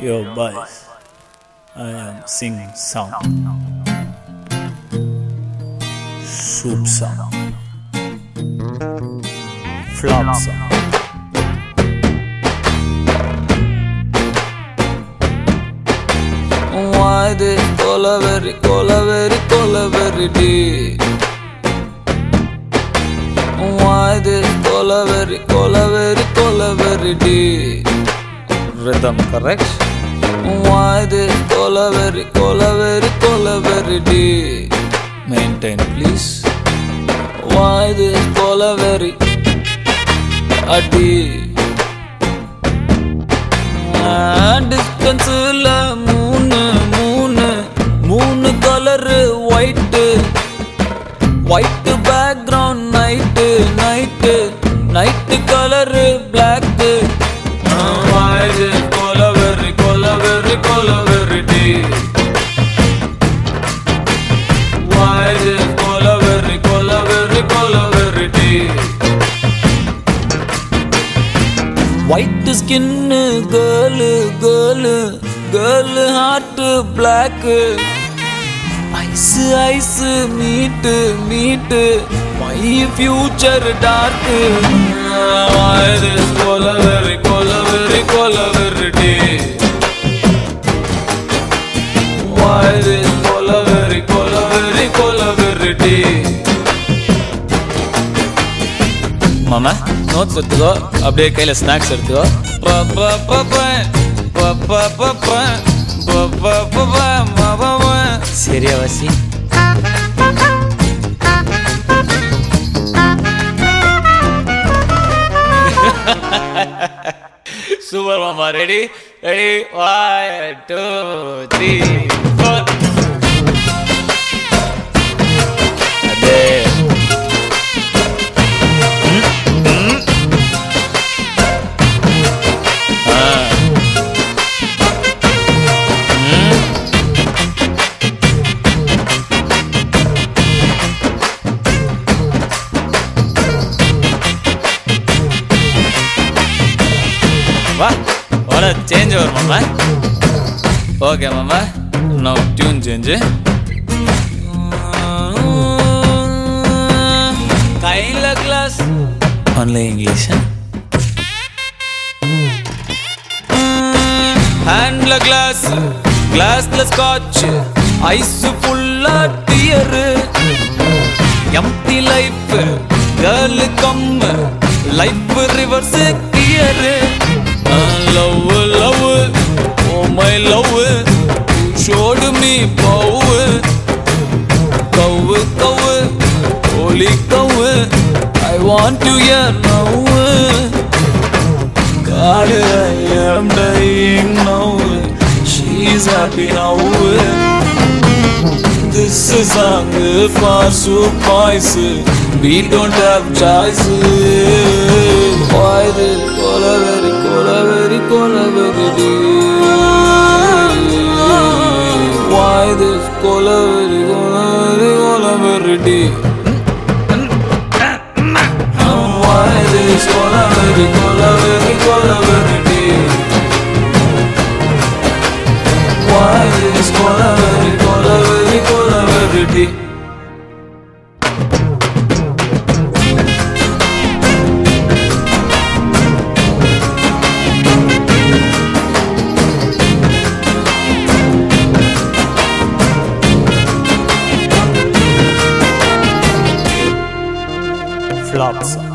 your voice. I am singing song, soup song, flop song. Why this a very, call a very, call a very deep? rhythm, correct? Why this collavery, collavery, collavery D? Maintain, please. Why this collavery? A D. Distance la moon, moon, moon color white, white background night, night, night color black. White skin girl girl girl heart black. Eyes eyes meet meet my future torque. கொலவெறி போலவர் notes எடுத்துக்கோ அப்படியே கையில் snacks எடுத்துக்கோ சரியா வாசி super மாமா ready ready one two three four வா வர change வரும் மாமா. ஓகே மாமா. நோ டியூன் சேஞ்சு கையில் கிளாஸ் ஒன்லி இங்கிலீஷ் ஹேண்ட்ல கிளாஸ் கிளாஸ்ல ஸ்காட்ச் ஐஸ் ஃபுல்லா dear empty life girl come life reverse gear love love oh my love showed me bow cow cow holy cow I want you here now God, I am dying now. She's happy now. This is song for soup boys. We don't have choice. Why this day. flops.